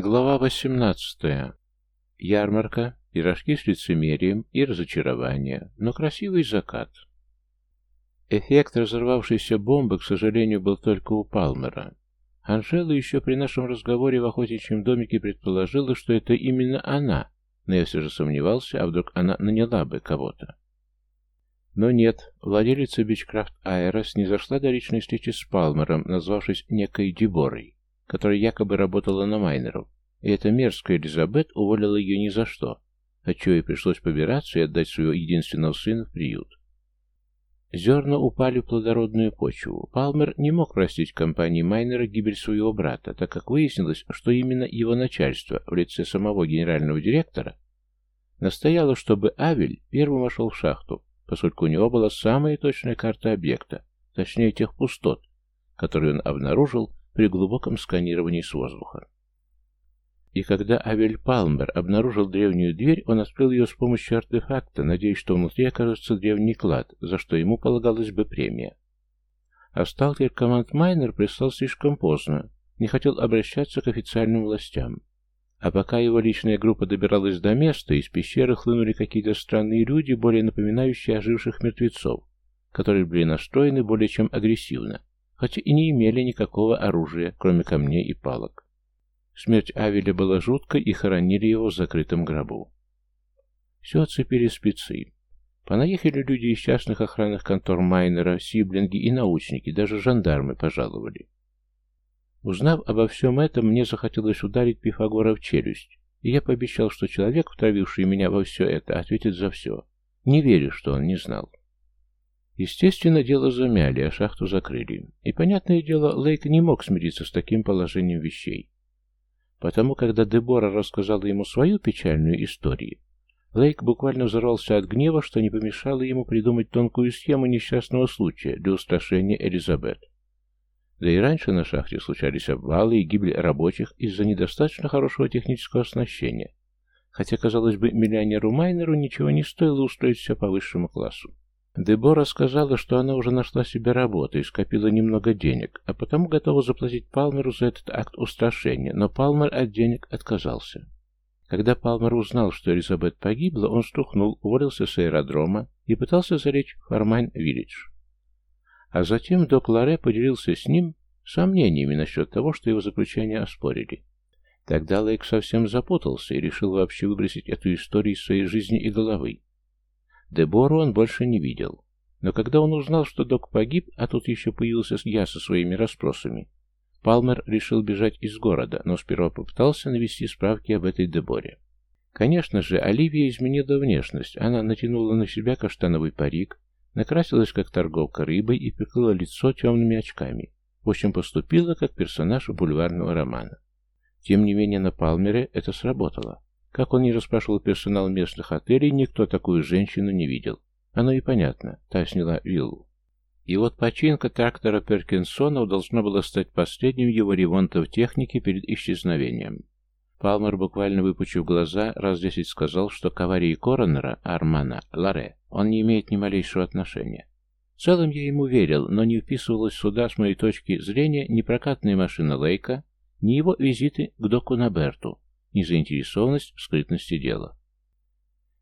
Глава 18. Ярмарка, пирожки с лицемерием и разочарование, но красивый закат. Эффект разорвавшейся бомбы, к сожалению, был только у Палмера. Анжела еще при нашем разговоре в охотничьем домике предположила, что это именно она, но я все же сомневался, а вдруг она наняла бы кого-то. Но нет, владелица Бичкрафт Аэрос не зашла до личной встречи с Палмером, назвавшись некой Деборой которая якобы работала на майнеров, и эта мерзкая Элизабет уволила ее ни за что, отчего ей пришлось побираться и отдать своего единственного сына в приют. Зерна упали в плодородную почву. Палмер не мог простить компании Майнера гибель своего брата, так как выяснилось, что именно его начальство в лице самого генерального директора настояло, чтобы Авель первым вошел в шахту, поскольку у него была самая точная карта объекта, точнее тех пустот, которые он обнаружил при глубоком сканировании с воздуха. И когда Авель Палмер обнаружил древнюю дверь, он открыл ее с помощью артефакта, надеясь, что внутри окажется древний клад, за что ему полагалась бы премия. А сталкер команд Майнер прислал слишком поздно, не хотел обращаться к официальным властям. А пока его личная группа добиралась до места, из пещеры хлынули какие-то странные люди, более напоминающие оживших мертвецов, которые были настроены более чем агрессивно хотя и не имели никакого оружия, кроме камней и палок. Смерть Авеля была жуткой, и хоронили его в закрытом гробу. Все оцепили спецы. Понаехали люди из частных охранных контор Майнера, сиблинги и научники, даже жандармы пожаловали. Узнав обо всем этом, мне захотелось ударить Пифагора в челюсть, и я пообещал, что человек, втравивший меня во все это, ответит за все. Не верю, что он не знал. Естественно, дело замяли, а шахту закрыли. И, понятное дело, Лейк не мог смириться с таким положением вещей. Потому, когда Дебора рассказала ему свою печальную историю, Лейк буквально взорвался от гнева, что не помешало ему придумать тонкую схему несчастного случая для устрашения Элизабет. Да и раньше на шахте случались обвалы и гибель рабочих из-за недостаточно хорошего технического оснащения. Хотя, казалось бы, миллионеру Майнеру ничего не стоило устроить все по высшему классу. Дебора сказала, что она уже нашла себе работу и скопила немного денег, а потому готова заплатить Палмеру за этот акт устрашения, но Палмер от денег отказался. Когда Палмер узнал, что Элизабет погибла, он струхнул, уволился с аэродрома и пытался залечь в Фармайн-Виллидж. А затем док Ларе поделился с ним сомнениями насчет того, что его заключение оспорили. Тогда Лейк совсем запутался и решил вообще выбросить эту историю из своей жизни и головы. Дебору он больше не видел. Но когда он узнал, что док погиб, а тут еще появился я со своими расспросами, Палмер решил бежать из города, но сперва попытался навести справки об этой Деборе. Конечно же, Оливия изменила внешность. Она натянула на себя каштановый парик, накрасилась как торговка рыбой и прикрыла лицо темными очками. В общем, поступила как персонаж бульварного романа. Тем не менее, на Палмере это сработало. Как он не расспрашивал персонал местных отелей, никто такую женщину не видел. Оно и понятно, та сняла виллу. И вот починка трактора Перкинсона должна была стать последним его ремонтом в технике перед исчезновением. Палмер, буквально выпучив глаза, раз десять сказал, что к аварии коронера Армана Ларе он не имеет ни малейшего отношения. В целом я ему верил, но не вписывалась сюда, с моей точки зрения, ни прокатная машина Лейка, ни его визиты к доку Наберту, незаинтересованность в скрытности дела.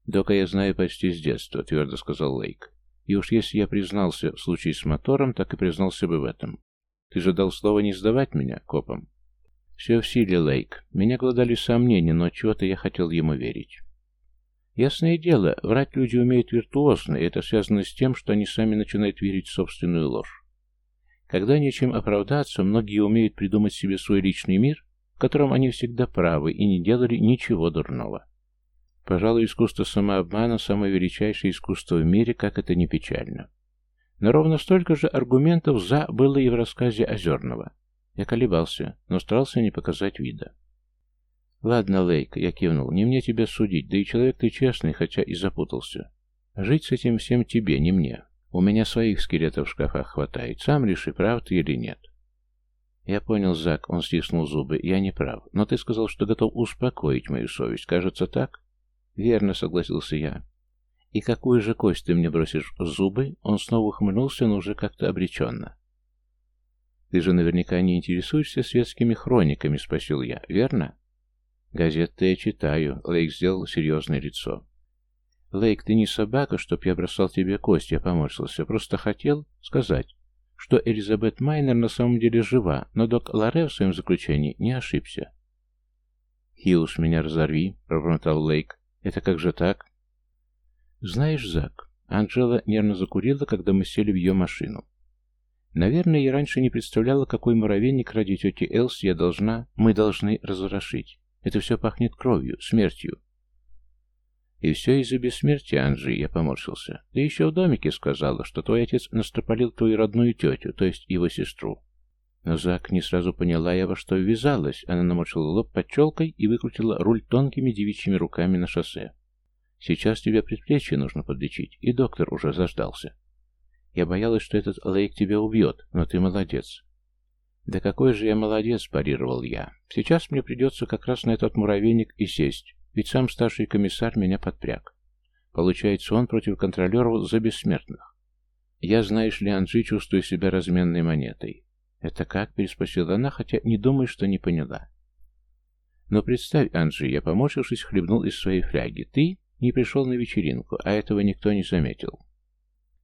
«Дока я знаю почти с детства», — твердо сказал Лейк. «И уж если я признался в случае с мотором, так и признался бы в этом. Ты же дал слово не сдавать меня копам». «Все в силе, Лейк. Меня гладали сомнения, но чего-то я хотел ему верить». Ясное дело, врать люди умеют виртуозно, и это связано с тем, что они сами начинают верить в собственную ложь. Когда нечем оправдаться, многие умеют придумать себе свой личный мир котором они всегда правы и не делали ничего дурного. Пожалуй, искусство самообмана – самое величайшее искусство в мире, как это не печально. Но ровно столько же аргументов «за» было и в рассказе Озерного. Я колебался, но старался не показать вида. «Ладно, Лейк», — я кивнул, — «не мне тебя судить, да и человек ты честный, хотя и запутался. Жить с этим всем тебе, не мне. У меня своих скелетов в шкафах хватает, сам реши, прав ты или нет». «Я понял, Зак», — он стиснул зубы, — «я не прав. Но ты сказал, что готов успокоить мою совесть. Кажется, так?» «Верно», — согласился я. «И какую же кость ты мне бросишь в зубы?» Он снова ухмыльнулся, но уже как-то обреченно. «Ты же наверняка не интересуешься светскими хрониками», — спросил я, «верно?» «Газеты я читаю», — Лейк сделал серьезное лицо. «Лейк, ты не собака, чтоб я бросал тебе кости», — я поморщился. «Просто хотел сказать, что Элизабет Майнер на самом деле жива, но док Ларе в своем заключении не ошибся». «Хиус, меня разорви», — пробормотал Лейк. «Это как же так?» «Знаешь, Зак, Анжела нервно закурила, когда мы сели в ее машину. Наверное, я раньше не представляла, какой муравейник ради тети Элси я должна, мы должны разворошить. Это все пахнет кровью, смертью. И все из-за бессмертия, Анжи, я поморщился. Ты еще в домике сказала, что твой отец настропалил твою родную тетю, то есть его сестру. Но Зак не сразу поняла я, во что ввязалась. Она намочила лоб под челкой и выкрутила руль тонкими девичьими руками на шоссе. Сейчас тебе предплечье нужно подлечить, и доктор уже заждался. Я боялась, что этот Лейк тебя убьет, но ты молодец. Да какой же я молодец, парировал я. Сейчас мне придется как раз на этот муравейник и сесть, ведь сам старший комиссар меня подпряг. Получается, он против контролеров за бессмертных. Я, знаешь ли, Анджи, чувствую себя разменной монетой. Это как? переспросила она, хотя не думаю, что не поняла. Но представь, Анджи, я, поморщившись, хлебнул из своей фляги. Ты не пришел на вечеринку, а этого никто не заметил.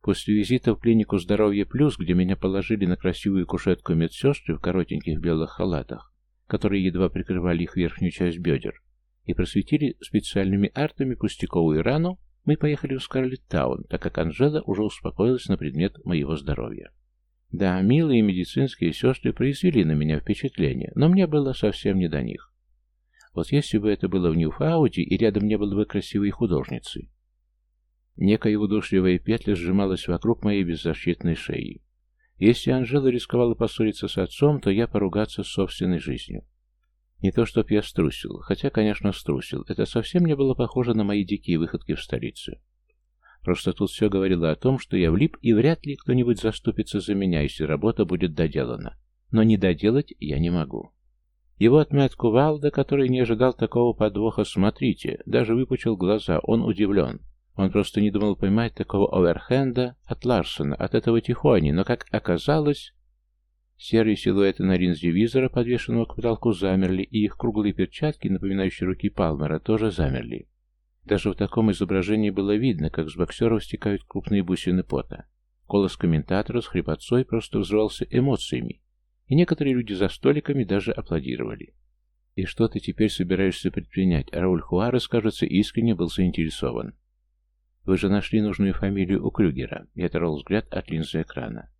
После визита в клинику «Здоровье плюс», где меня положили на красивую кушетку медсестры в коротеньких белых халатах, которые едва прикрывали их верхнюю часть бедер, и просветили специальными артами пустяковую рану, мы поехали в Скарлетт-таун, так как Анжела уже успокоилась на предмет моего здоровья. Да, милые медицинские сестры произвели на меня впечатление, но мне было совсем не до них. Вот если бы это было в Ньюфауде, и рядом не было бы красивой художницы. Некая удушливая петля сжималась вокруг моей беззащитной шеи. Если Анжела рисковала поссориться с отцом, то я поругаться с собственной жизнью. Не то, чтоб я струсил, хотя, конечно, струсил. Это совсем не было похоже на мои дикие выходки в столице. Просто тут все говорило о том, что я влип, и вряд ли кто-нибудь заступится за меня, если работа будет доделана. Но не доделать я не могу. Его отметку Валда, который не ожидал такого подвоха, смотрите, даже выпучил глаза, он удивлен. Он просто не думал поймать такого оверхенда от Ларсона, от этого Тихони, но, как оказалось, серые силуэты на линзе визора, подвешенного к потолку, замерли, и их круглые перчатки, напоминающие руки Палмера, тоже замерли. Даже в таком изображении было видно, как с боксеров стекают крупные бусины пота. Голос комментатора с хрипотцой просто взрывался эмоциями, и некоторые люди за столиками даже аплодировали. «И что ты теперь собираешься предпринять?» Рауль Хуарес, кажется, искренне был заинтересован. Вы же нашли нужную фамилию у Крюгера. Я оторвал взгляд от линзы экрана.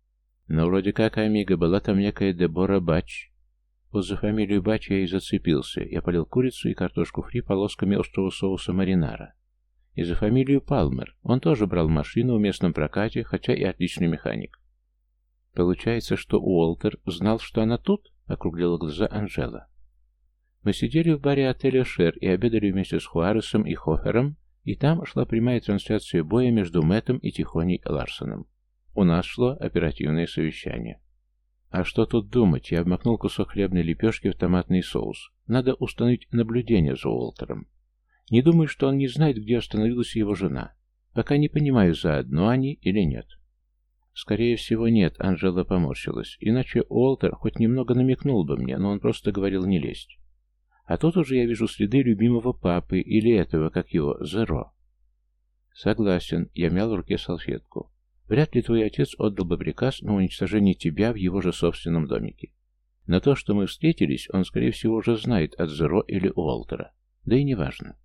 Но вроде как, Амиго, была там некая Дебора Бач. Вот за фамилию Бач я и зацепился. Я полил курицу и картошку фри полосками острого соуса маринара. И за фамилию Палмер. Он тоже брал машину в местном прокате, хотя и отличный механик. Получается, что Уолтер знал, что она тут? Округлила глаза Анжела. Мы сидели в баре отеля «Шер» и обедали вместе с Хуаресом и Хофером, и там шла прямая трансляция боя между Мэттом и Тихоней Ларсоном. У нас шло оперативное совещание. А что тут думать? Я обмакнул кусок хлебной лепешки в томатный соус. Надо установить наблюдение за Уолтером. Не думаю, что он не знает, где остановилась его жена. Пока не понимаю, заодно они или нет. Скорее всего, нет, Анжела поморщилась. Иначе Уолтер хоть немного намекнул бы мне, но он просто говорил не лезть. А тут уже я вижу следы любимого папы или этого, как его, Зеро. Согласен, я мял в руке салфетку. Вряд ли твой отец отдал бы приказ на уничтожение тебя в его же собственном домике. На то, что мы встретились, он, скорее всего, уже знает от Зеро или Уолтера. Да и неважно.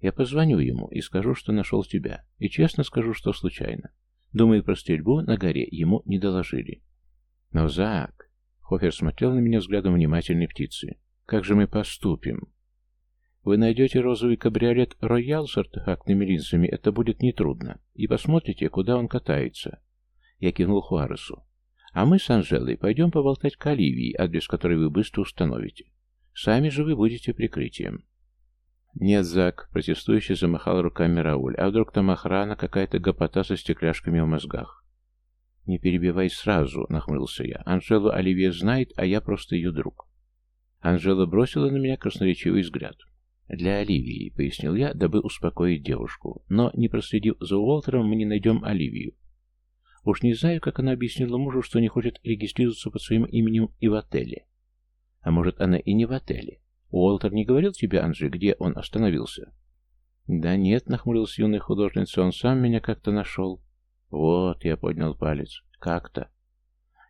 Я позвоню ему и скажу, что нашел тебя. И честно скажу, что случайно. Думаю, про стрельбу на горе ему не доложили. Но, Зак... Хофер смотрел на меня взглядом внимательной птицы. Как же мы поступим? Вы найдете розовый кабриолет «Роял» с артефактными линзами, это будет нетрудно, и посмотрите, куда он катается. Я кинул Хуаресу. А мы с Анжелой пойдем поболтать к Оливии, адрес которой вы быстро установите. Сами же вы будете прикрытием. Нет, Зак, протестующий замахал руками Рауль, а вдруг там охрана, какая-то гопота со стекляшками в мозгах. Не перебивай сразу, нахмурился я. Анжелу Оливия знает, а я просто ее друг. Анжела бросила на меня красноречивый взгляд. «Для Оливии», — пояснил я, дабы успокоить девушку. «Но, не проследив за Уолтером, мы не найдем Оливию. Уж не знаю, как она объяснила мужу, что не хочет регистрироваться под своим именем и в отеле. А может, она и не в отеле. Уолтер не говорил тебе, Анжи, где он остановился?» «Да нет», — нахмурился юный художница, — «он сам меня как-то нашел». «Вот», — я поднял палец, — «как-то».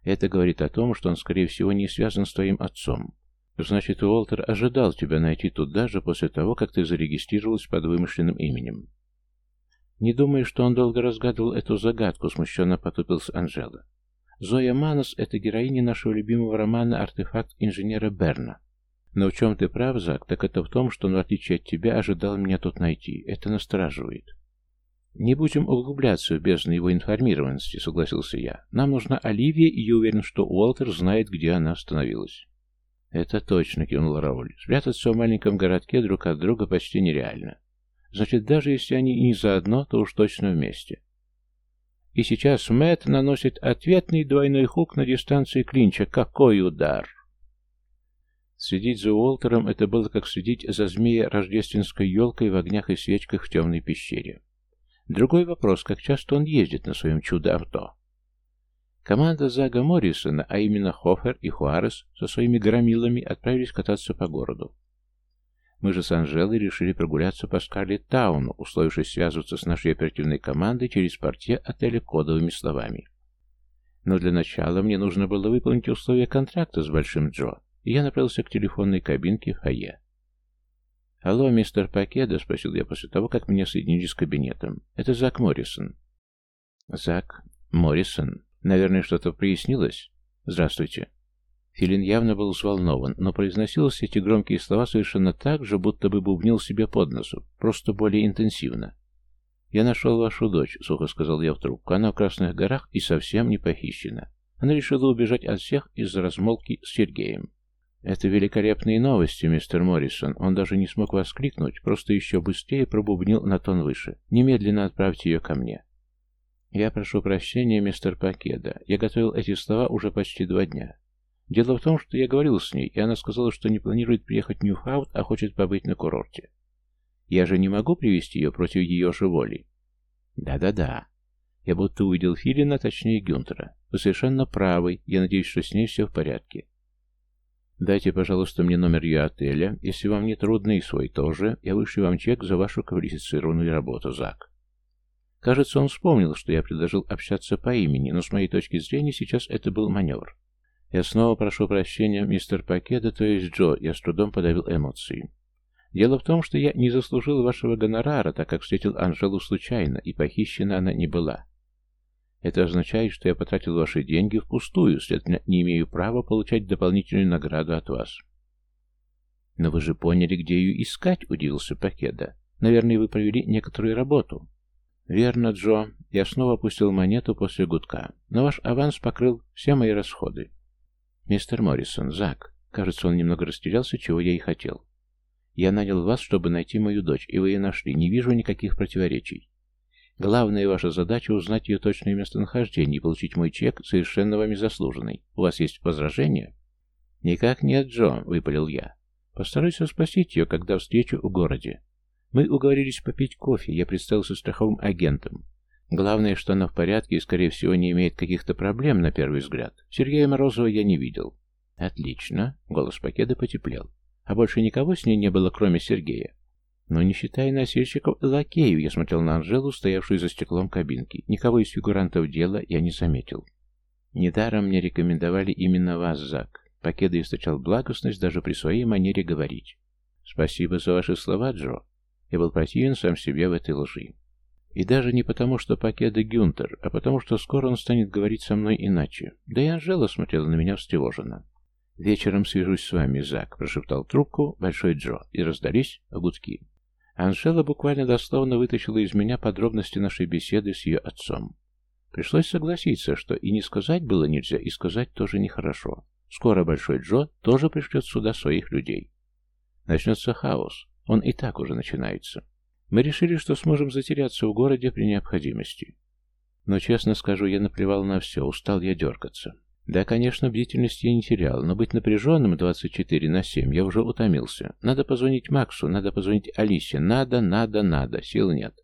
Это говорит о том, что он, скорее всего, не связан с твоим отцом. Значит, Уолтер ожидал тебя найти тут даже после того, как ты зарегистрировалась под вымышленным именем. Не думаю, что он долго разгадывал эту загадку, смущенно потупился Анжела. Зоя Манос — это героиня нашего любимого романа «Артефакт инженера Берна». Но в чем ты прав, Зак, так это в том, что он, в отличие от тебя, ожидал меня тут найти. Это настораживает. Не будем углубляться в бездну его информированности, согласился я. Нам нужна Оливия, и я уверен, что Уолтер знает, где она остановилась. Это точно, кивнул Рауль. Спрятаться в маленьком городке друг от друга почти нереально. Значит, даже если они не заодно, то уж точно вместе. И сейчас Мэтт наносит ответный двойной хук на дистанции клинча. Какой удар! Следить за Уолтером — это было как следить за змеей рождественской елкой в огнях и свечках в темной пещере. Другой вопрос, как часто он ездит на своем чудо-авто. Команда Зага Моррисона, а именно Хофер и Хуарес, со своими громилами отправились кататься по городу. Мы же с Анжелой решили прогуляться по Скарлетт Тауну, условившись связываться с нашей оперативной командой через портье отеля кодовыми словами. Но для начала мне нужно было выполнить условия контракта с Большим Джо, и я направился к телефонной кабинке в фойе. «Алло, мистер Пакеда?» — спросил я после того, как меня соединили с кабинетом. «Это Зак Моррисон». «Зак Моррисон? Наверное, что-то прояснилось?» «Здравствуйте». Филин явно был взволнован, но произносил все эти громкие слова совершенно так же, будто бы бубнил себе под носу, просто более интенсивно. «Я нашел вашу дочь», — сухо сказал я в трубку. «Она в Красных горах и совсем не похищена. Она решила убежать от всех из-за размолвки с Сергеем. «Это великолепные новости, мистер Моррисон. Он даже не смог воскликнуть, просто еще быстрее пробубнил на тон выше. Немедленно отправьте ее ко мне». «Я прошу прощения, мистер Пакеда. Я готовил эти слова уже почти два дня. Дело в том, что я говорил с ней, и она сказала, что не планирует приехать в Ньюхаут, а хочет побыть на курорте. Я же не могу привести ее против ее же воли». «Да-да-да. Я будто увидел Филина, точнее Гюнтера. Вы совершенно правы. Я надеюсь, что с ней все в порядке. Дайте, пожалуйста, мне номер ее отеля. Если вам не трудно, и свой тоже. Я вышлю вам чек за вашу квалифицированную работу, Зак. Кажется, он вспомнил, что я предложил общаться по имени, но с моей точки зрения сейчас это был маневр. Я снова прошу прощения, мистер Пакеда, то есть Джо, я с трудом подавил эмоции. Дело в том, что я не заслужил вашего гонорара, так как встретил Анжелу случайно, и похищена она не была. Это означает, что я потратил ваши деньги впустую, следовательно, не имею права получать дополнительную награду от вас. Но вы же поняли, где ее искать, удивился Пакеда. Наверное, вы провели некоторую работу. Верно, Джо. Я снова опустил монету после гудка. Но ваш аванс покрыл все мои расходы. Мистер Моррисон, Зак. Кажется, он немного растерялся, чего я и хотел. Я нанял вас, чтобы найти мою дочь, и вы ее нашли. Не вижу никаких противоречий. Главная ваша задача — узнать ее точное местонахождение и получить мой чек, совершенно вами заслуженный. У вас есть возражения?» «Никак нет, Джо», — выпалил я. «Постарайся спросить ее, когда встречу в городе. Мы уговорились попить кофе, я представился страховым агентом. Главное, что она в порядке и, скорее всего, не имеет каких-то проблем, на первый взгляд. Сергея Морозова я не видел». «Отлично», — голос пакета потеплел. «А больше никого с ней не было, кроме Сергея?» Но не считая носильщиков и лакеев, я смотрел на Анжелу, стоявшую за стеклом кабинки. Никого из фигурантов дела я не заметил. Недаром мне рекомендовали именно вас, Зак. Покеда источал благостность даже при своей манере говорить. Спасибо за ваши слова, Джо. Я был противен сам себе в этой лжи. И даже не потому, что Покеда Гюнтер, а потому, что скоро он станет говорить со мной иначе. Да и Анжела смотрела на меня встревоженно. «Вечером свяжусь с вами, Зак», — прошептал трубку Большой Джо, и раздались гудки. Анжела буквально дословно вытащила из меня подробности нашей беседы с ее отцом. Пришлось согласиться, что и не сказать было нельзя, и сказать тоже нехорошо. Скоро Большой Джо тоже пришлет сюда своих людей. Начнется хаос. Он и так уже начинается. Мы решили, что сможем затеряться в городе при необходимости. Но, честно скажу, я наплевал на все, устал я дергаться. Да, конечно, бдительности я не терял, но быть напряженным 24 на 7 я уже утомился. Надо позвонить Максу, надо позвонить Алисе, надо, надо, надо, сил нет.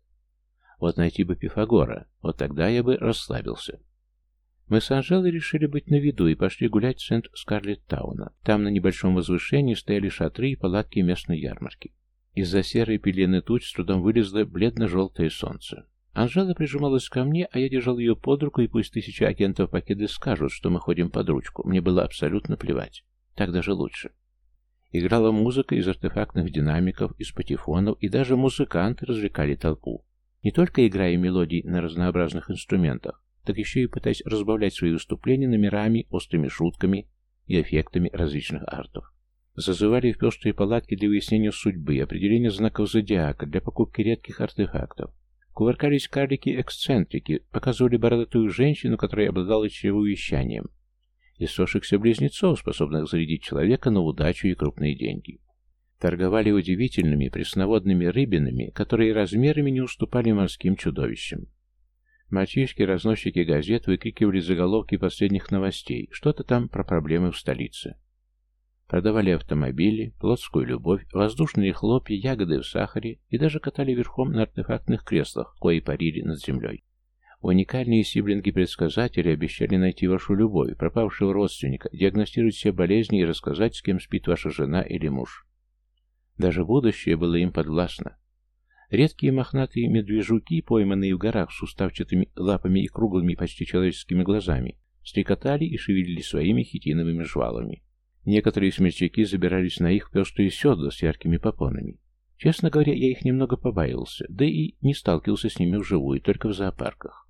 Вот найти бы Пифагора, вот тогда я бы расслабился. Мы с Анжелой решили быть на виду и пошли гулять в центр Скарлетт-тауна. Там на небольшом возвышении стояли шатры и палатки местной ярмарки. Из-за серой пелены туч с трудом вылезло бледно-желтое солнце. Анжела прижималась ко мне, а я держал ее под руку, и пусть тысячи агентов Покеды скажут, что мы ходим под ручку. Мне было абсолютно плевать. Так даже лучше. Играла музыка из артефактных динамиков, из патефонов, и даже музыканты развлекали толпу. Не только играя мелодии на разнообразных инструментах, так еще и пытаясь разбавлять свои выступления номерами, острыми шутками и эффектами различных артов. Зазывали в пестрые палатки для выяснения судьбы, определения знаков зодиака, для покупки редких артефактов. Кувыркались карлики-эксцентрики, показывали бородатую женщину, которая обладала чревовещанием, и сошихся близнецов, способных зарядить человека на удачу и крупные деньги. Торговали удивительными пресноводными рыбинами, которые размерами не уступали морским чудовищам. Мальчишки-разносчики газет выкрикивали заголовки последних новостей, что-то там про проблемы в столице. Продавали автомобили, плотскую любовь, воздушные хлопья, ягоды в сахаре и даже катали верхом на артефактных креслах, кои парили над землей. Уникальные сиблинги-предсказатели обещали найти вашу любовь, пропавшего родственника, диагностировать все болезни и рассказать, с кем спит ваша жена или муж. Даже будущее было им подвластно. Редкие мохнатые медвежуки, пойманные в горах с суставчатыми лапами и круглыми почти человеческими глазами, стрекотали и шевелили своими хитиновыми жвалами. Некоторые смельчаки забирались на их пестрые седла с яркими попонами. Честно говоря, я их немного побаивался, да и не сталкивался с ними вживую, только в зоопарках.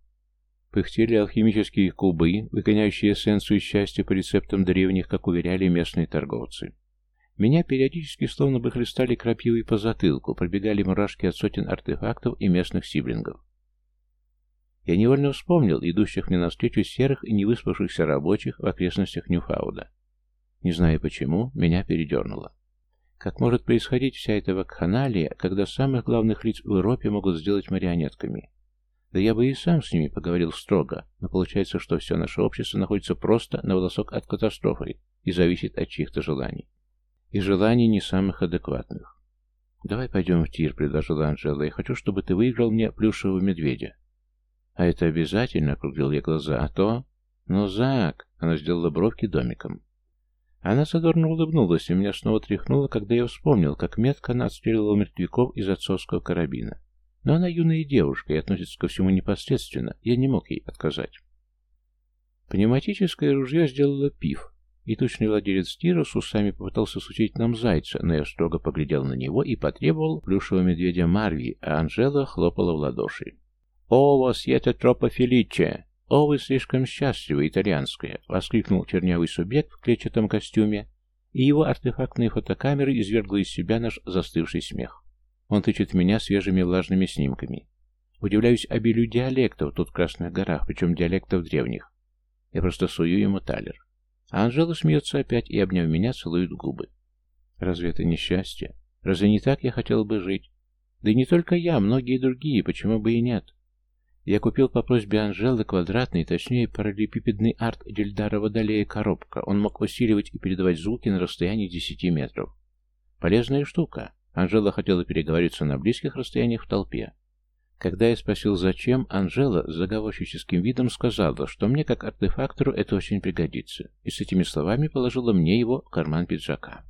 Пыхтели алхимические кубы, выгоняющие эссенцию счастья по рецептам древних, как уверяли местные торговцы. Меня периодически словно бы хлестали крапивой по затылку, пробегали мурашки от сотен артефактов и местных сиблингов. Я невольно вспомнил идущих мне навстречу серых и невыспавшихся рабочих в окрестностях Ньюфауда. Не знаю почему, меня передернуло. Как может происходить вся эта вакханалия, когда самых главных лиц в Европе могут сделать марионетками? Да я бы и сам с ними поговорил строго, но получается, что все наше общество находится просто на волосок от катастрофы и зависит от чьих-то желаний. И желаний не самых адекватных. «Давай пойдем в тир», — предложила Анжела. «Я хочу, чтобы ты выиграл мне плюшевого медведя». «А это обязательно?» — округлил я глаза. «А то...» «Ну, Зак!» — она сделала бровки домиком. Она задорно улыбнулась, и меня снова тряхнуло, когда я вспомнил, как метко она отстреливала мертвяков из отцовского карабина. Но она юная девушка и относится ко всему непосредственно, я не мог ей отказать. Пневматическое ружье сделало пив, и тучный владелец тира с усами попытался сучить нам зайца, но я строго поглядел на него и потребовал плюшевого медведя Марви, а Анжела хлопала в ладоши. «О, вас это тропа Феличе! О, вы слишком счастливы, итальянская!» — воскликнул чернявый субъект в клетчатом костюме, и его артефактные фотокамеры извергла из себя наш застывший смех. Он тычет меня свежими влажными снимками. Удивляюсь обилию диалектов тут в Красных горах, причем диалектов древних. Я просто сую ему талер. А Анжела смеется опять и, обняв меня, целует губы. Разве это не счастье? Разве не так я хотел бы жить? Да и не только я, многие другие, почему бы и нет? Я купил по просьбе Анжелы квадратный, точнее параллелепипедный арт Дельдара Водолея коробка. Он мог усиливать и передавать звуки на расстоянии 10 метров. Полезная штука. Анжела хотела переговориться на близких расстояниях в толпе. Когда я спросил, зачем, Анжела с заговорщическим видом сказала, что мне, как артефактору, это очень пригодится, и с этими словами положила мне его в карман пиджака.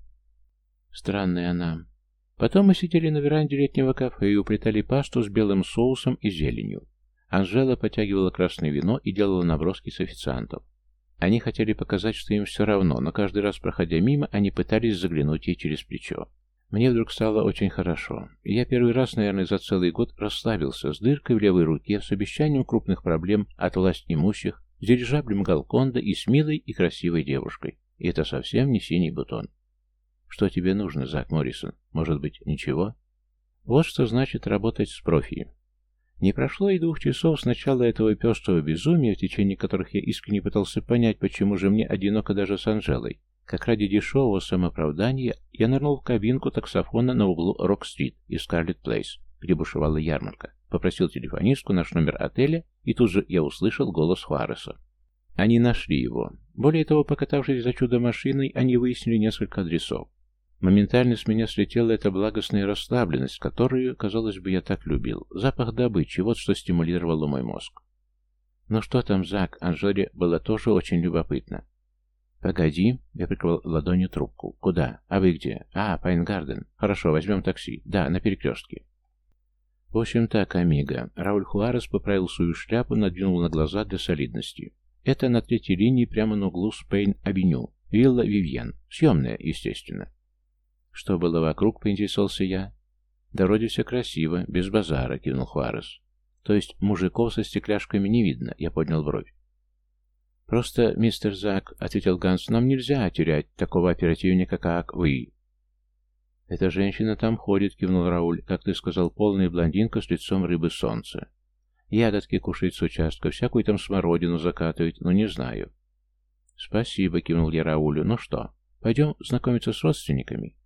Странная она. Потом мы сидели на веранде летнего кафе и уплетали пасту с белым соусом и зеленью. Анжела потягивала красное вино и делала наброски с официантов. Они хотели показать, что им все равно, но каждый раз, проходя мимо, они пытались заглянуть ей через плечо. Мне вдруг стало очень хорошо. я первый раз, наверное, за целый год расслабился с дыркой в левой руке, с обещанием крупных проблем от власть имущих, с дирижаблем Галконда и с милой и красивой девушкой. И это совсем не синий бутон. Что тебе нужно, Зак Моррисон? Может быть, ничего? Вот что значит работать с профи. Не прошло и двух часов с начала этого пестрого безумия, в течение которых я искренне пытался понять, почему же мне одиноко даже с Анжелой. Как ради дешевого самооправдания я нырнул в кабинку таксофона на углу Рок-стрит и Скарлетт-Плейс, где бушевала ярмарка. Попросил телефонистку наш номер отеля, и тут же я услышал голос Хуареса. Они нашли его. Более того, покатавшись за чудо-машиной, они выяснили несколько адресов. Моментально с меня слетела эта благостная расслабленность, которую, казалось бы, я так любил. Запах добычи, вот что стимулировало мой мозг. «Ну что там, Зак?» Анжеле было тоже очень любопытно. «Погоди», — я прикрыл ладонью трубку. «Куда? А вы где?» «А, Пайнгарден. Хорошо, возьмем такси. Да, на перекрестке». В общем так, Амиго. Рауль Хуарес поправил свою шляпу, надвинул на глаза для солидности. Это на третьей линии прямо на углу Спейн-авеню. Вилла Вивьен. Съемная, естественно. Что было вокруг, поинтересовался я. Да вроде все красиво, без базара, кивнул Хуарес. То есть мужиков со стекляшками не видно, я поднял бровь. «Просто, мистер Зак», — ответил Ганс, — «нам нельзя терять такого оперативника, как вы». «Эта женщина там ходит», — кивнул Рауль, — «как ты сказал, полная блондинка с лицом рыбы солнца. Ягодки кушает с участка, всякую там смородину закатывает, но не знаю». «Спасибо», — кивнул я Раулю. «Ну что, пойдем знакомиться с родственниками?»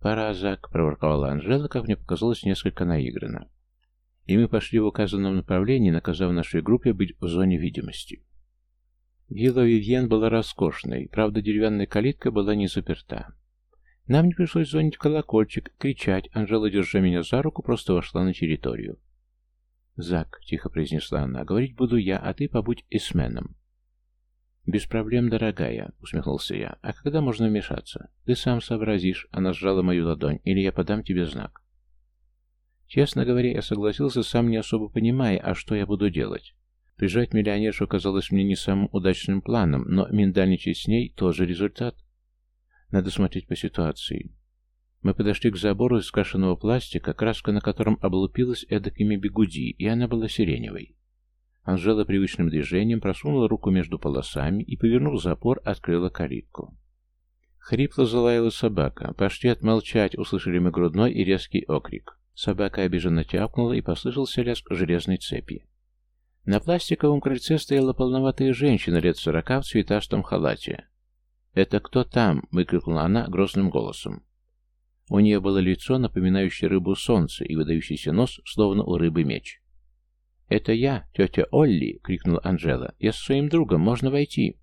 «Пора, Зак», — проворковала Анжела, как мне показалось, несколько наигранно. И мы пошли в указанном направлении, наказав нашей группе быть в зоне видимости. Вилла Вивьен была роскошной, правда деревянная калитка была не заперта. Нам не пришлось звонить в колокольчик, кричать. Анжела, держа меня за руку, просто вошла на территорию. «Зак», — тихо произнесла она, — «говорить буду я, а ты побудь эсменом». «Без проблем, дорогая», — усмехнулся я. «А когда можно вмешаться? Ты сам сообразишь». Она сжала мою ладонь. «Или я подам тебе знак». Честно говоря, я согласился, сам не особо понимая, а что я буду делать. Прижать миллионершу казалось мне не самым удачным планом, но миндальничать с ней тоже результат. Надо смотреть по ситуации. Мы подошли к забору из крашеного пластика, краска на котором облупилась эдакими бегуди, и она была сиреневой. Анжела привычным движением просунула руку между полосами и, повернув запор, открыла калитку. Хрипло залаяла собака. «Пошли отмолчать!» — услышали мы грудной и резкий окрик. Собака обиженно тяпнула, и послышался лязг железной цепи. На пластиковом крыльце стояла полноватая женщина лет сорока в цветастом халате. «Это кто там?» — выкрикнула она грозным голосом. У нее было лицо, напоминающее рыбу солнце, и выдающийся нос, словно у рыбы меч. «Это я, тетя Олли!» — крикнула Анжела. «Я со своим другом, можно войти?»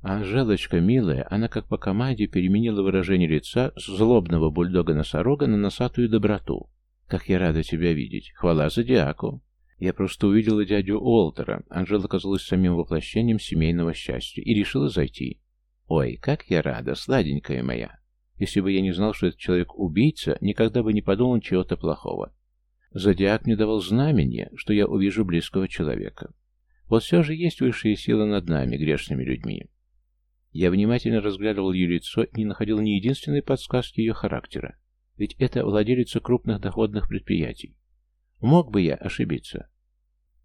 Анжелочка, милая, она как по команде переменила выражение лица с злобного бульдога-носорога на носатую доброту. «Как я рада тебя видеть! Хвала зодиаку!» Я просто увидела дядю Уолтера. Анжела казалась самим воплощением семейного счастья и решила зайти. Ой, как я рада, сладенькая моя. Если бы я не знал, что этот человек убийца, никогда бы не подумал чего-то плохого. Зодиак мне давал знамение, что я увижу близкого человека. Вот все же есть высшие силы над нами, грешными людьми. Я внимательно разглядывал ее лицо и не находил ни единственной подсказки ее характера. Ведь это владелица крупных доходных предприятий. Мог бы я ошибиться?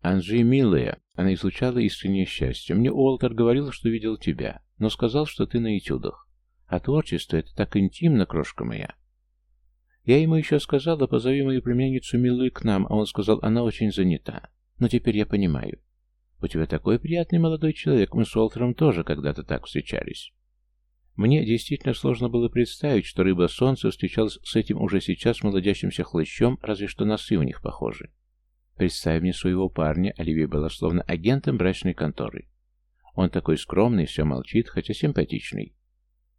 Анжи, милая, она излучала искреннее счастье. Мне Уолтер говорил, что видел тебя, но сказал, что ты на этюдах. А творчество — это так интимно, крошка моя. Я ему еще сказала, позови мою племянницу Милую к нам, а он сказал, она очень занята. Но теперь я понимаю. У тебя такой приятный молодой человек, мы с Уолтером тоже когда-то так встречались. Мне действительно сложно было представить, что рыба солнца встречалась с этим уже сейчас молодящимся хлыщом, разве что носы у них похожи. Представь мне своего парня, Оливия была словно агентом брачной конторы. Он такой скромный, все молчит, хотя симпатичный.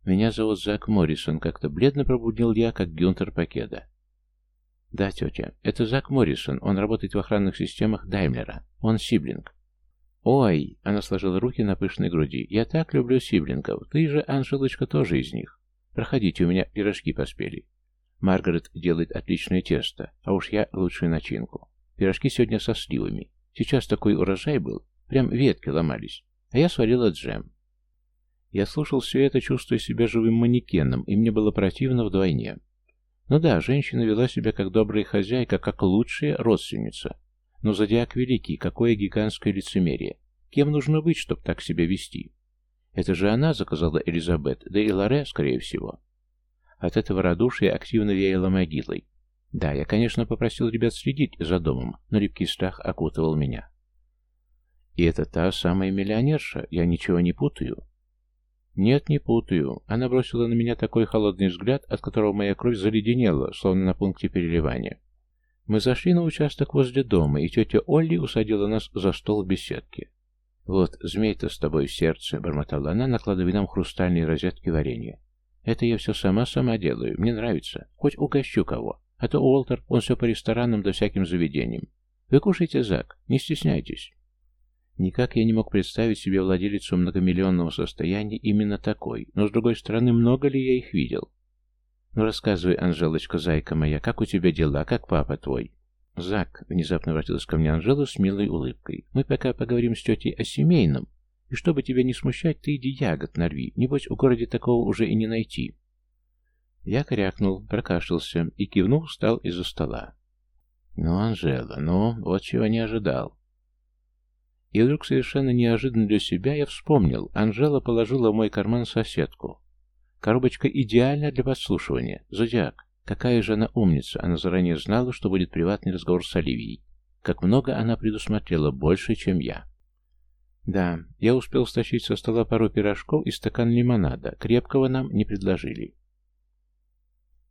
Меня зовут Зак Моррисон, как-то бледно пробудил я, как Гюнтер Пакеда. Да, тетя, это Зак Моррисон, он работает в охранных системах Даймлера. Он сиблинг. «Ой!» — она сложила руки на пышной груди. «Я так люблю сиблингов. Ты же, Анжелочка, тоже из них. Проходите, у меня пирожки поспели. Маргарет делает отличное тесто, а уж я лучшую начинку. Пирожки сегодня со сливами. Сейчас такой урожай был, прям ветки ломались. А я сварила джем». Я слушал все это, чувствуя себя живым манекеном, и мне было противно вдвойне. Ну да, женщина вела себя как добрая хозяйка, как лучшая родственница. Но зодиак великий, какое гигантское лицемерие. Кем нужно быть, чтобы так себя вести? Это же она заказала Элизабет, да и Лоре, скорее всего. От этого радушия активно веяло могилой. Да, я, конечно, попросил ребят следить за домом, но липкий страх окутывал меня. И это та самая миллионерша, я ничего не путаю. Нет, не путаю. Она бросила на меня такой холодный взгляд, от которого моя кровь заледенела, словно на пункте переливания. Мы зашли на участок возле дома, и тетя Олли усадила нас за стол в беседке. «Вот, змей-то с тобой в сердце», — бормотала она, накладывая нам хрустальные розетки варенья. «Это я все сама-сама делаю. Мне нравится. Хоть угощу кого. А то Уолтер, он все по ресторанам да всяким заведениям. Вы кушайте, Зак, не стесняйтесь». Никак я не мог представить себе владелицу многомиллионного состояния именно такой, но, с другой стороны, много ли я их видел? «Ну, рассказывай, Анжелочка, зайка моя, как у тебя дела, как папа твой?» «Зак», — внезапно обратилась ко мне Анжела с милой улыбкой, — «мы пока поговорим с тетей о семейном, и чтобы тебя не смущать, ты иди ягод нарви, небось, в городе такого уже и не найти». Я крякнул, прокашлялся и, кивнул, встал из-за стола. «Ну, Анжела, ну, вот чего не ожидал». И вдруг совершенно неожиданно для себя я вспомнил, Анжела положила в мой карман соседку. Коробочка идеальна для подслушивания. Зодиак. Какая же она умница. Она заранее знала, что будет приватный разговор с Оливией. Как много она предусмотрела, больше, чем я. Да, я успел стащить со стола пару пирожков и стакан лимонада. Крепкого нам не предложили.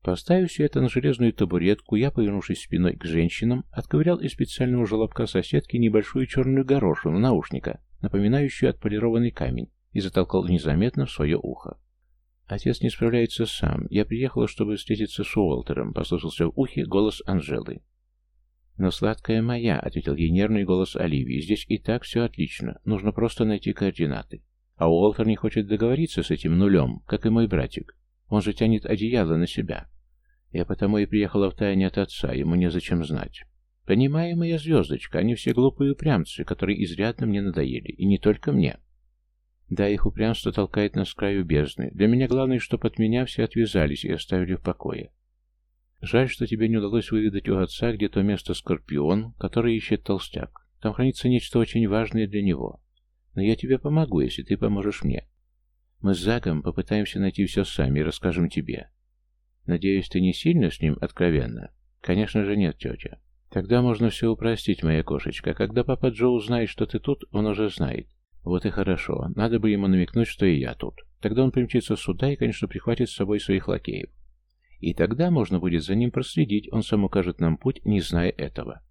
Поставив все это на железную табуретку, я, повернувшись спиной к женщинам, отковырял из специального желобка соседки небольшую черную горошину наушника, напоминающую отполированный камень, и затолкал незаметно в свое ухо. Отец не справляется сам. Я приехала, чтобы встретиться с Уолтером, послышался в ухе голос Анжелы. «Но сладкая моя», — ответил ей нервный голос Оливии, — «здесь и так все отлично. Нужно просто найти координаты. А Уолтер не хочет договориться с этим нулем, как и мой братик. Он же тянет одеяло на себя. Я потому и приехала в тайне от отца, ему незачем знать. Понимаю, моя звездочка, они все глупые упрямцы, которые изрядно мне надоели, и не только мне». Да, их упрямство толкает нас к краю бездны. Для меня главное, чтобы от меня все отвязались и оставили в покое. Жаль, что тебе не удалось выведать у отца, где то место Скорпион, который ищет толстяк. Там хранится нечто очень важное для него. Но я тебе помогу, если ты поможешь мне. Мы с Загом попытаемся найти все сами и расскажем тебе. Надеюсь, ты не сильно с ним откровенно? Конечно же нет, тетя. Тогда можно все упростить, моя кошечка. Когда папа Джо узнает, что ты тут, он уже знает. Вот и хорошо. Надо бы ему намекнуть, что и я тут. Тогда он примчится сюда и, конечно, прихватит с собой своих лакеев. И тогда можно будет за ним проследить, он сам укажет нам путь, не зная этого.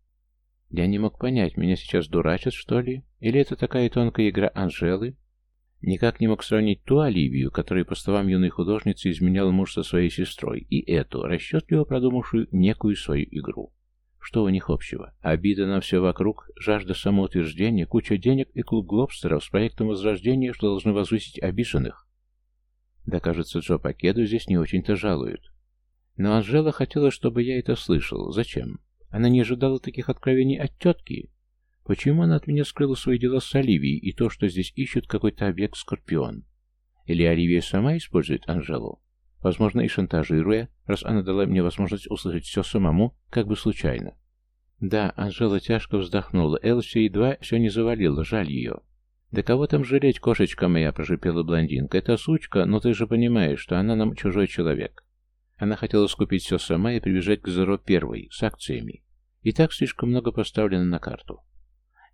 Я не мог понять, меня сейчас дурачат, что ли? Или это такая тонкая игра Анжелы? Никак не мог сравнить ту Оливию, которая, по словам юной художницы, изменяла муж со своей сестрой, и эту, расчетливо продумавшую некую свою игру. Что у них общего? Обида на все вокруг, жажда самоутверждения, куча денег и клуб глобстеров с проектом возрождения, что должны возвысить обиженных. Да, кажется, Джо Пакеду здесь не очень-то жалуют. Но Анжела хотела, чтобы я это слышал. Зачем? Она не ожидала таких откровений от тетки. Почему она от меня скрыла свои дела с Оливией и то, что здесь ищут какой-то объект Скорпион? Или Оливия сама использует Анжелу? Возможно, и шантажируя, раз она дала мне возможность услышать все самому, как бы случайно. Да, Анжела тяжко вздохнула. Элси едва все не завалила, жаль ее. «Да кого там жалеть, кошечка моя?» – прошипела блондинка. «Это сучка, но ты же понимаешь, что она нам чужой человек». Она хотела скупить все сама и прибежать к Зеро первой, с акциями. И так слишком много поставлено на карту.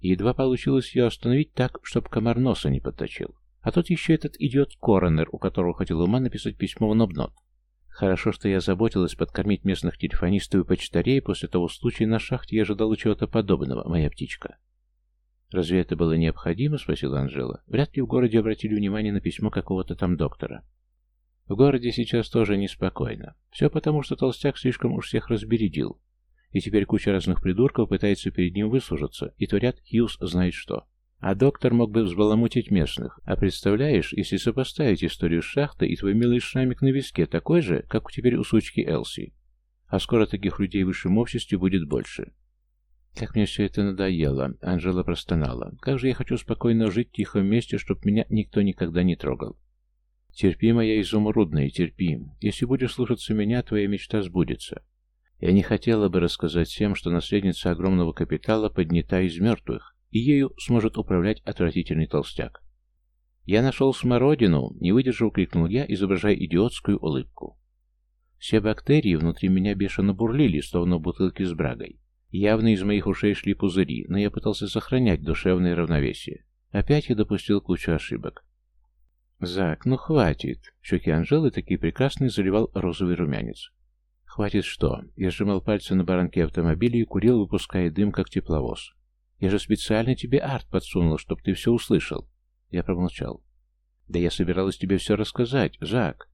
Едва получилось ее остановить так, чтобы комар носа не подточил. А тут еще этот идиот Коронер, у которого хотел ума написать письмо в Нобнот. Хорошо, что я заботилась подкормить местных телефонистов и почтарей, после того случая на шахте я ожидала чего-то подобного, моя птичка. «Разве это было необходимо?» — спросила Анжела. «Вряд ли в городе обратили внимание на письмо какого-то там доктора». «В городе сейчас тоже неспокойно. Все потому, что толстяк слишком уж всех разбередил. И теперь куча разных придурков пытается перед ним выслужиться, и творят Хьюз знает что. А доктор мог бы взбаламутить местных. А представляешь, если сопоставить историю шахты и твой милый шрамик на виске такой же, как теперь у сучки Элси. А скоро таких людей в высшем обществе будет больше. Как мне все это надоело, Анжела простонала. Как же я хочу спокойно жить в тихом месте, чтоб меня никто никогда не трогал. Терпи, моя изумрудная, терпи. Если будешь слушаться меня, твоя мечта сбудется. Я не хотела бы рассказать всем, что наследница огромного капитала поднята из мертвых, и ею сможет управлять отвратительный толстяк. «Я нашел смородину!» — не выдержав, крикнул я, изображая идиотскую улыбку. Все бактерии внутри меня бешено бурлили, словно бутылки с брагой. Явно из моих ушей шли пузыри, но я пытался сохранять душевное равновесие. Опять я допустил кучу ошибок. «Зак, ну хватит!» Щеки Анжелы такие прекрасные заливал розовый румянец. «Хватит что?» Я сжимал пальцы на баранке автомобиля и курил, выпуская дым, как тепловоз. Я же специально тебе арт подсунул, чтобы ты все услышал. Я промолчал. Да я собиралась тебе все рассказать, Жак.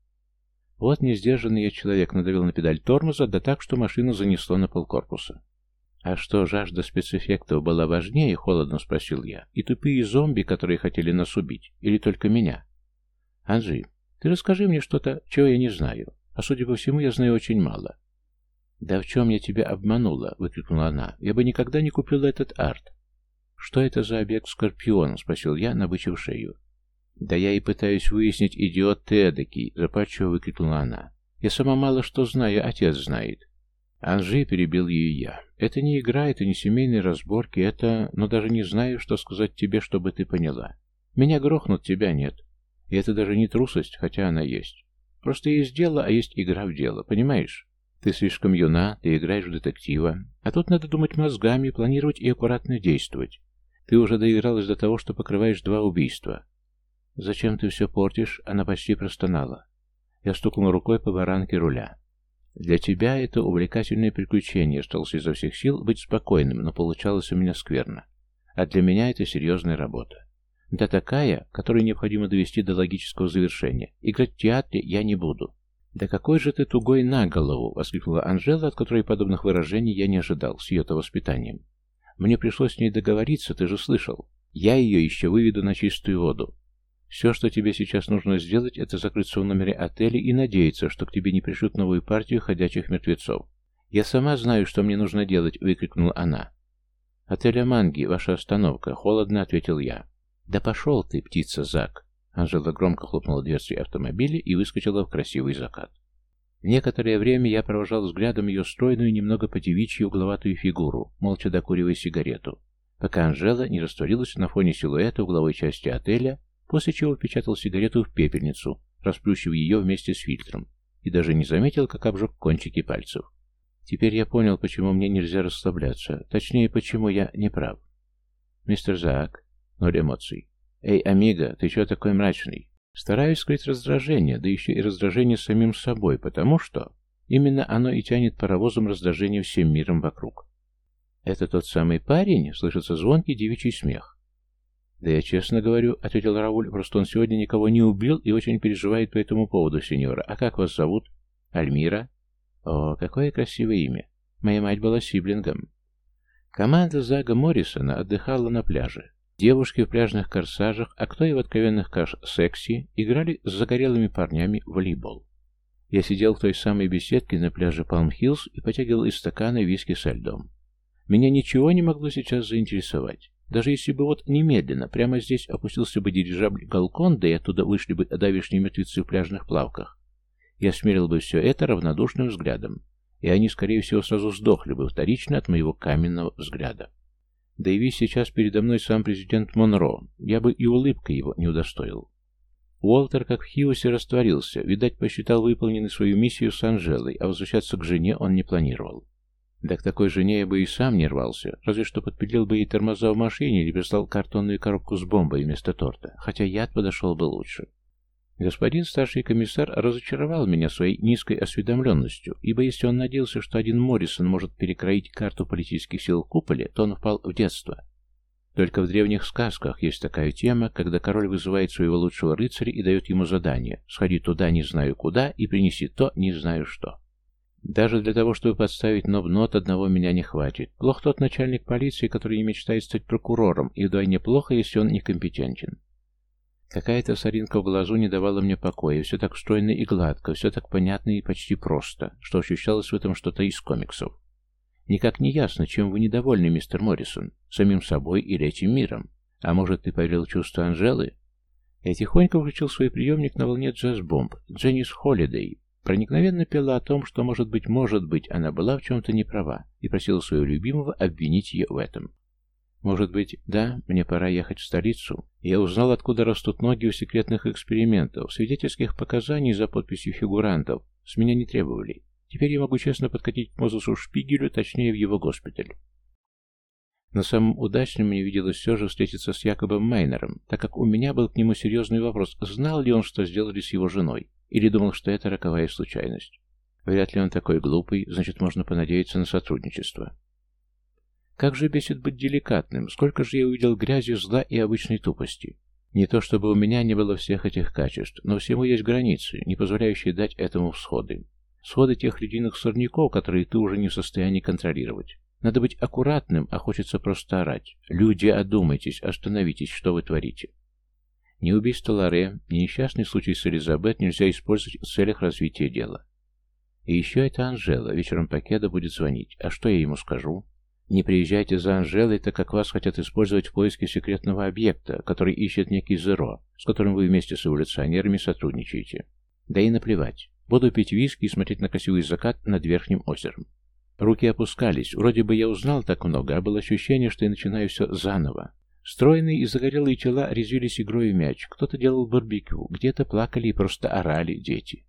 Вот несдержанный я человек надавил на педаль тормоза, да так, что машину занесло на полкорпуса. «А что, жажда спецэффектов была важнее?» — холодно спросил я. «И тупые зомби, которые хотели нас убить? Или только меня?» «Анжи, ты расскажи мне что-то, чего я не знаю. А судя по всему, я знаю очень мало». «Да в чем я тебя обманула?» — выкрикнула она. «Я бы никогда не купила этот арт». «Что это за объект Скорпион?» — спросил я, набычив шею. «Да я и пытаюсь выяснить, идиот ты эдакий!» — запальчиво выкрикнула она. «Я сама мало что знаю, отец знает». Анжи перебил ее я. «Это не игра, это не семейные разборки, это... Но даже не знаю, что сказать тебе, чтобы ты поняла. Меня грохнут, тебя нет. И это даже не трусость, хотя она есть. Просто есть дело, а есть игра в дело, понимаешь? Ты слишком юна, ты играешь в детектива, а тут надо думать мозгами, планировать и аккуратно действовать. Ты уже доигралась до того, что покрываешь два убийства. Зачем ты все портишь? Она почти простонала. Я стукнул рукой по баранке руля. Для тебя это увлекательное приключение, старался изо всех сил быть спокойным, но получалось у меня скверно. А для меня это серьезная работа. Да такая, которую необходимо довести до логического завершения. Играть в театре я не буду. «Да какой же ты тугой на голову!» — воскликнула Анжела, от которой подобных выражений я не ожидал, с ее-то воспитанием. «Мне пришлось с ней договориться, ты же слышал. Я ее еще выведу на чистую воду. Все, что тебе сейчас нужно сделать, это закрыться в номере отеля и надеяться, что к тебе не пришлют новую партию ходячих мертвецов. Я сама знаю, что мне нужно делать!» — выкрикнула она. «Отель Аманги, ваша остановка», — холодно ответил я. «Да пошел ты, птица Зак!» Анжела громко хлопнула дверцей автомобиля и выскочила в красивый закат. Некоторое время я провожал взглядом ее стройную, немного подевичью угловатую фигуру, молча докуривая сигарету, пока Анжела не растворилась на фоне силуэта угловой части отеля, после чего впечатал сигарету в пепельницу, расплющив ее вместе с фильтром, и даже не заметил, как обжег кончики пальцев. Теперь я понял, почему мне нельзя расслабляться, точнее, почему я не прав. Мистер Заак, ноль эмоций. «Эй, Амиго, ты чего такой мрачный?» Стараюсь скрыть раздражение, да еще и раздражение самим собой, потому что именно оно и тянет паровозом раздражение всем миром вокруг. «Это тот самый парень?» — слышится звонкий девичий смех. «Да я честно говорю», — ответил Рауль, — «просто он сегодня никого не убил и очень переживает по этому поводу, сеньора. А как вас зовут?» «Альмира». «О, какое красивое имя. Моя мать была сиблингом». Команда Зага Моррисона отдыхала на пляже. Девушки в пляжных корсажах, а кто и в откровенных секси, играли с загорелыми парнями в волейбол. Я сидел в той самой беседке на пляже Палм-Хиллз и потягивал из стакана виски со льдом. Меня ничего не могло сейчас заинтересовать. Даже если бы вот немедленно, прямо здесь опустился бы дирижабль «Галкон», да и оттуда вышли бы давишние мертвецы в пляжных плавках, я смерил бы все это равнодушным взглядом, и они, скорее всего, сразу сдохли бы вторично от моего каменного взгляда. Да и ведь сейчас передо мной сам президент Монро, я бы и улыбкой его не удостоил. Уолтер, как в Хиусе, растворился, видать, посчитал выполненной свою миссию с Анжелой, а возвращаться к жене он не планировал. Да к такой жене я бы и сам не рвался, разве что подпилил бы ей тормоза в машине или прислал картонную коробку с бомбой вместо торта, хотя яд подошел бы лучше. Господин старший комиссар разочаровал меня своей низкой осведомленностью, ибо если он надеялся, что один Моррисон может перекроить карту политических сил в то он впал в детство. Только в древних сказках есть такая тема, когда король вызывает своего лучшего рыцаря и дает ему задание «Сходи туда, не знаю куда, и принеси то, не знаю что». Даже для того, чтобы подставить ноб-нот, одного меня не хватит. Плох тот начальник полиции, который не мечтает стать прокурором, и вдвойне плохо, если он некомпетентен. Какая-то соринка в глазу не давала мне покоя, все так стройно и гладко, все так понятно и почти просто, что ощущалось в этом что-то из комиксов. Никак не ясно, чем вы недовольны, мистер Моррисон, самим собой или этим миром. А может, ты поверил чувство Анжелы? Я тихонько включил свой приемник на волне джаз-бомб. Дженнис Холидей проникновенно пела о том, что, может быть, может быть, она была в чем-то неправа, и просила своего любимого обвинить ее в этом. Может быть, да, мне пора ехать в столицу. Я узнал, откуда растут ноги у секретных экспериментов. Свидетельских показаний за подписью фигурантов с меня не требовали. Теперь я могу честно подкатить к Мозесу Шпигелю, точнее, в его госпиталь. Но самым удачным мне виделось все же встретиться с Якобом Майнером, так как у меня был к нему серьезный вопрос, знал ли он, что сделали с его женой, или думал, что это роковая случайность. Вряд ли он такой глупый, значит, можно понадеяться на сотрудничество. Как же бесит быть деликатным, сколько же я увидел грязи, зла и обычной тупости. Не то чтобы у меня не было всех этих качеств, но всему есть границы, не позволяющие дать этому всходы. Сходы тех ледяных сорняков, которые ты уже не в состоянии контролировать. Надо быть аккуратным, а хочется просто орать. Люди, одумайтесь, остановитесь, что вы творите. Ни убийство Лоре, ни несчастный случай с Элизабет нельзя использовать в целях развития дела. И еще это Анжела. Вечером Покеда будет звонить. А что я ему скажу? Не приезжайте за Анжелой, так как вас хотят использовать в поиске секретного объекта, который ищет некий Зеро, с которым вы вместе с эволюционерами сотрудничаете. Да и наплевать. Буду пить виски и смотреть на красивый закат над Верхним озером. Руки опускались. Вроде бы я узнал так много, а было ощущение, что я начинаю все заново. Стройные и загорелые тела резвились игрой в мяч. Кто-то делал барбекю, где-то плакали и просто орали дети.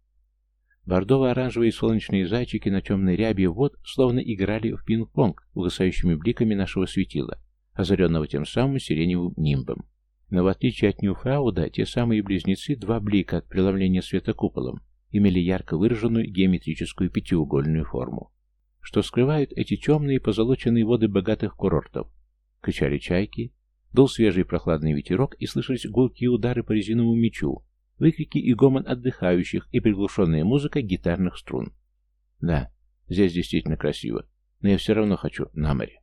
Бордово-оранжевые солнечные зайчики на темной рябе вод словно играли в пинг-понг угасающими бликами нашего светила, озаренного тем самым сиреневым нимбом. Но в отличие от Ньюфауда, те самые близнецы, два блика от преломления света куполом, имели ярко выраженную геометрическую пятиугольную форму что скрывают эти темные позолоченные воды богатых курортов. Кричали чайки, дул свежий прохладный ветерок и слышались гулкие удары по резиновому мечу, выкрики и гомон отдыхающих и приглушенная музыка гитарных струн. Да, здесь действительно красиво, но я все равно хочу на море.